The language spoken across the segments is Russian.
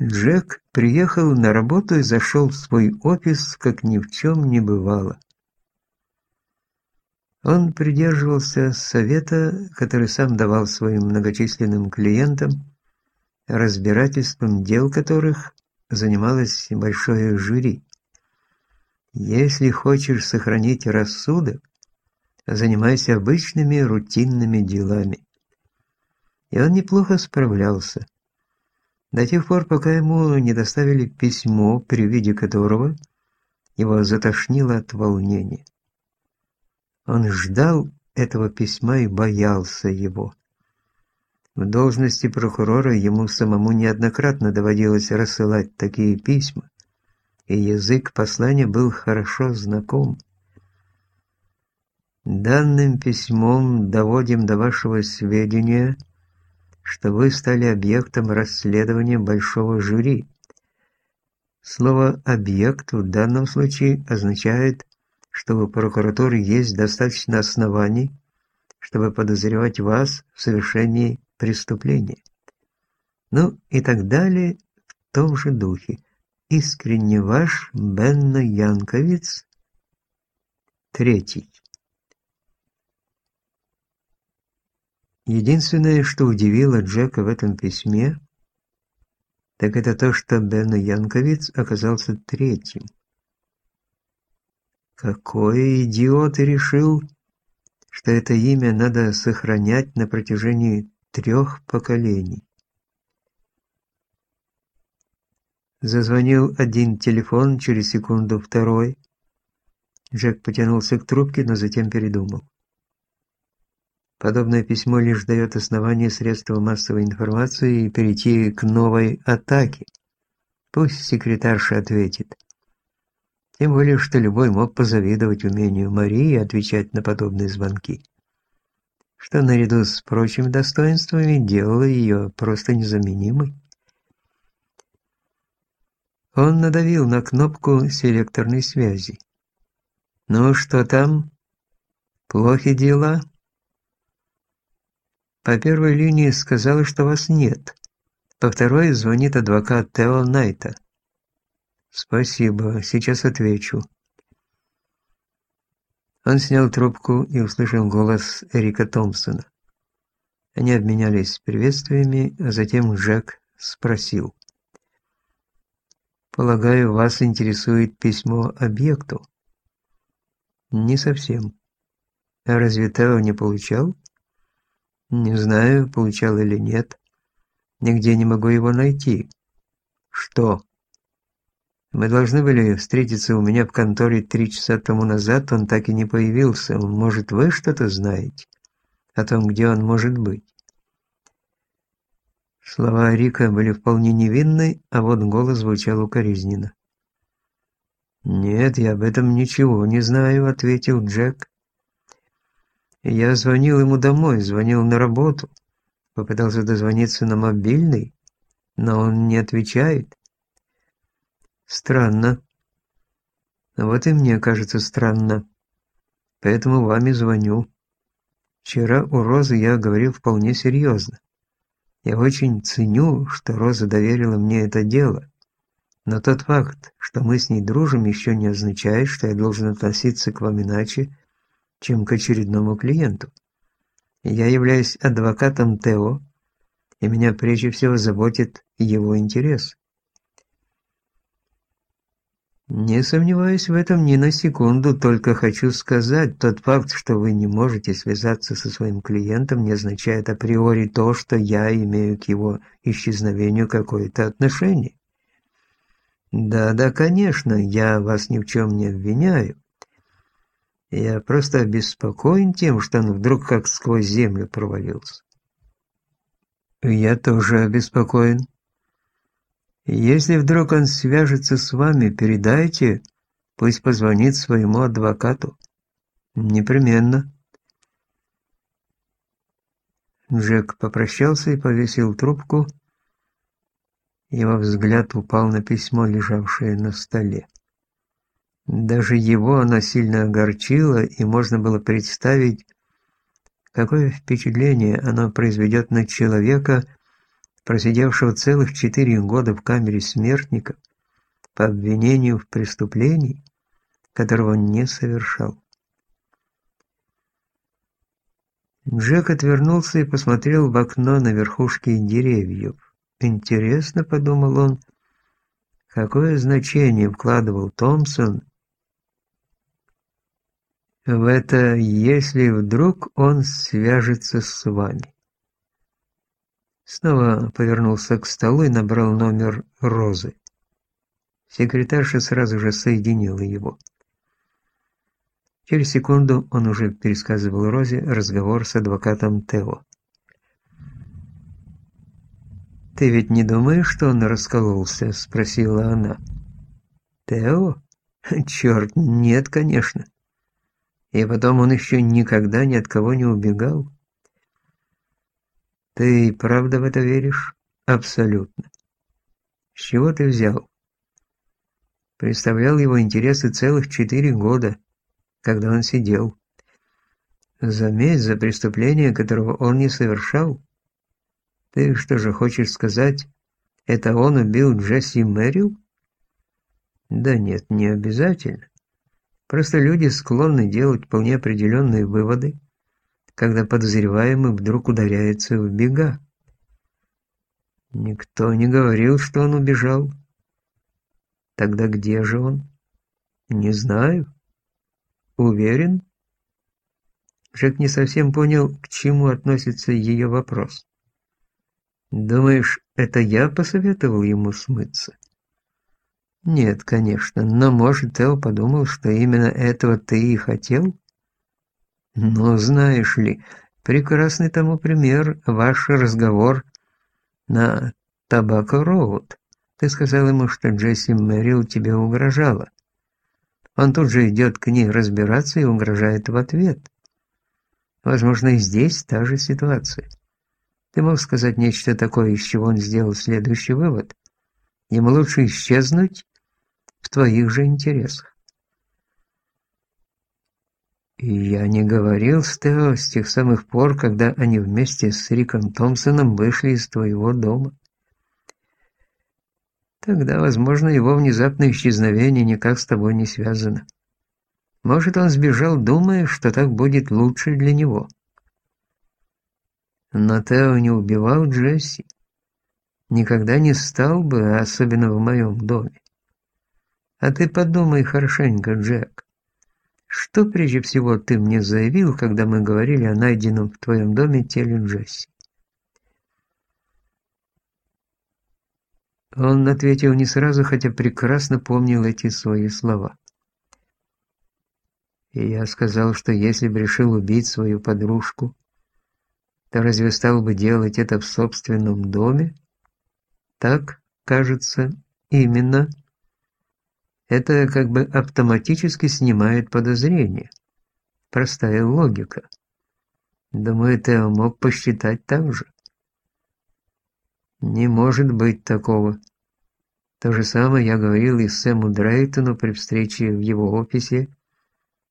Джек приехал на работу и зашел в свой офис, как ни в чем не бывало. Он придерживался совета, который сам давал своим многочисленным клиентам, разбирательством дел которых занималось большое жюри. Если хочешь сохранить рассудок, занимайся обычными рутинными делами. И он неплохо справлялся. До тех пор, пока ему не доставили письмо, при виде которого его затошнило от волнения. Он ждал этого письма и боялся его. В должности прокурора ему самому неоднократно доводилось рассылать такие письма, и язык послания был хорошо знаком. Данным письмом доводим до вашего сведения, что вы стали объектом расследования большого жюри. Слово «объект» в данном случае означает что у прокуратуры есть достаточно оснований, чтобы подозревать вас в совершении преступления. Ну и так далее в том же духе. Искренне ваш Бенно Янковиц, третий. Единственное, что удивило Джека в этом письме, так это то, что Бенно Янковиц оказался третьим. Какой идиот решил, что это имя надо сохранять на протяжении трех поколений? Зазвонил один телефон, через секунду второй. Джек потянулся к трубке, но затем передумал. Подобное письмо лишь дает основание средствам массовой информации перейти к новой атаке. Пусть секретарша ответит. Тем более, что любой мог позавидовать умению Марии отвечать на подобные звонки, что наряду с прочими достоинствами делало ее просто незаменимой. Он надавил на кнопку селекторной связи. «Ну, что там? Плохи дела?» По первой линии сказала, что вас нет. По второй звонит адвокат Тео Найта. «Спасибо, сейчас отвечу». Он снял трубку и услышал голос Эрика Томпсона. Они обменялись приветствиями, а затем Джек спросил. «Полагаю, вас интересует письмо объекту?» «Не совсем. А разве Тео не получал?» «Не знаю, получал или нет. Нигде не могу его найти». «Что?» Мы должны были встретиться у меня в конторе три часа тому назад, он так и не появился. Может, вы что-то знаете о том, где он может быть?» Слова Рика были вполне невинны, а вот голос звучал укоризненно. «Нет, я об этом ничего не знаю», — ответил Джек. «Я звонил ему домой, звонил на работу, попытался дозвониться на мобильный, но он не отвечает. Странно. Вот и мне кажется странно. Поэтому вам и звоню. Вчера у Розы я говорил вполне серьезно. Я очень ценю, что Роза доверила мне это дело. Но тот факт, что мы с ней дружим, еще не означает, что я должен относиться к вам иначе, чем к очередному клиенту. Я являюсь адвокатом Тео, и меня прежде всего заботит его интерес. Не сомневаюсь в этом ни на секунду, только хочу сказать, тот факт, что вы не можете связаться со своим клиентом, не означает априори то, что я имею к его исчезновению какое-то отношение. Да-да, конечно, я вас ни в чем не обвиняю. Я просто обеспокоен тем, что он вдруг как сквозь землю провалился. Я тоже обеспокоен. Если вдруг он свяжется с вами, передайте, пусть позвонит своему адвокату. Непременно. Джек попрощался и повесил трубку. Его взгляд упал на письмо, лежавшее на столе. Даже его оно сильно огорчило, и можно было представить, какое впечатление оно произведет на человека, просидевшего целых четыре года в камере смертника по обвинению в преступлении, которого он не совершал. Джек отвернулся и посмотрел в окно на верхушки деревьев. Интересно, подумал он, какое значение вкладывал Томпсон в это, если вдруг он свяжется с вами. Снова повернулся к столу и набрал номер Розы. Секретарша сразу же соединила его. Через секунду он уже пересказывал Розе разговор с адвокатом Тео. «Ты ведь не думаешь, что он раскололся?» – спросила она. «Тео? Черт, нет, конечно. И потом он еще никогда ни от кого не убегал. Ты правда в это веришь? Абсолютно. С чего ты взял? Представлял его интересы целых четыре года, когда он сидел. Заметь, за преступление, которого он не совершал. Ты что же хочешь сказать, это он убил Джесси Мэрил? Да нет, не обязательно. Просто люди склонны делать вполне определенные выводы, когда подозреваемый вдруг ударяется в бега. Никто не говорил, что он убежал. Тогда где же он? Не знаю. Уверен? Джек не совсем понял, к чему относится ее вопрос. Думаешь, это я посоветовал ему смыться? Нет, конечно, но может Тео подумал, что именно этого ты и хотел? Но знаешь ли, прекрасный тому пример ваш разговор на Табако-Роуд. Ты сказал ему, что Джесси Мэрил тебе угрожала. Он тут же идет к ней разбираться и угрожает в ответ. Возможно, и здесь та же ситуация. Ты мог сказать нечто такое, из чего он сделал следующий вывод. Ему лучше исчезнуть в твоих же интересах. И я не говорил с Тео с тех самых пор, когда они вместе с Риком Томпсоном вышли из твоего дома. Тогда, возможно, его внезапное исчезновение никак с тобой не связано. Может, он сбежал, думая, что так будет лучше для него. Но Тео не убивал Джесси. Никогда не стал бы, особенно в моем доме. А ты подумай хорошенько, Джек. Что прежде всего ты мне заявил, когда мы говорили о найденном в твоем доме теле Джесси? Он ответил не сразу, хотя прекрасно помнил эти свои слова. И я сказал, что если бы решил убить свою подружку, то разве стал бы делать это в собственном доме? Так, кажется, именно. Это как бы автоматически снимает подозрение. Простая логика. Думаю, ты мог посчитать так же. Не может быть такого. То же самое я говорил и Сэму Дрейтону при встрече в его офисе,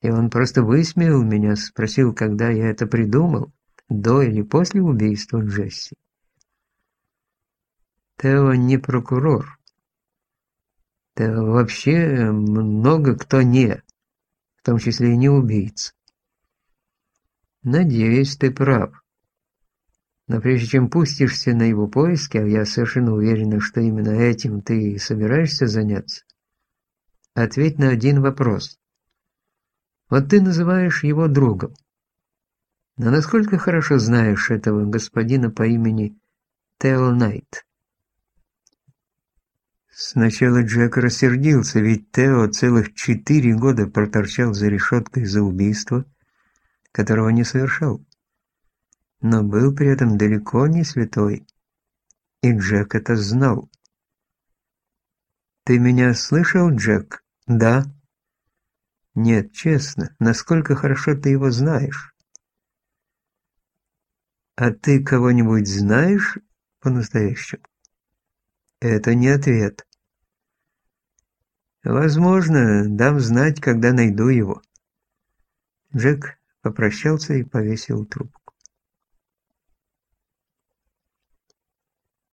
и он просто высмеял меня, спросил, когда я это придумал, до или после убийства Джесси. Тео не прокурор. Да вообще много кто не, в том числе и не убийца. Надеюсь, ты прав. Но прежде чем пустишься на его поиски, а я совершенно уверена, что именно этим ты собираешься заняться, ответь на один вопрос. Вот ты называешь его другом. Но насколько хорошо знаешь этого господина по имени Тео Найт? Сначала Джек рассердился, ведь Тео целых четыре года проторчал за решеткой за убийство, которого не совершал. Но был при этом далеко не святой, и Джек это знал. «Ты меня слышал, Джек?» «Да». «Нет, честно, насколько хорошо ты его знаешь?» «А ты кого-нибудь знаешь по-настоящему?» Это не ответ. Возможно, дам знать, когда найду его. Джек попрощался и повесил трубку.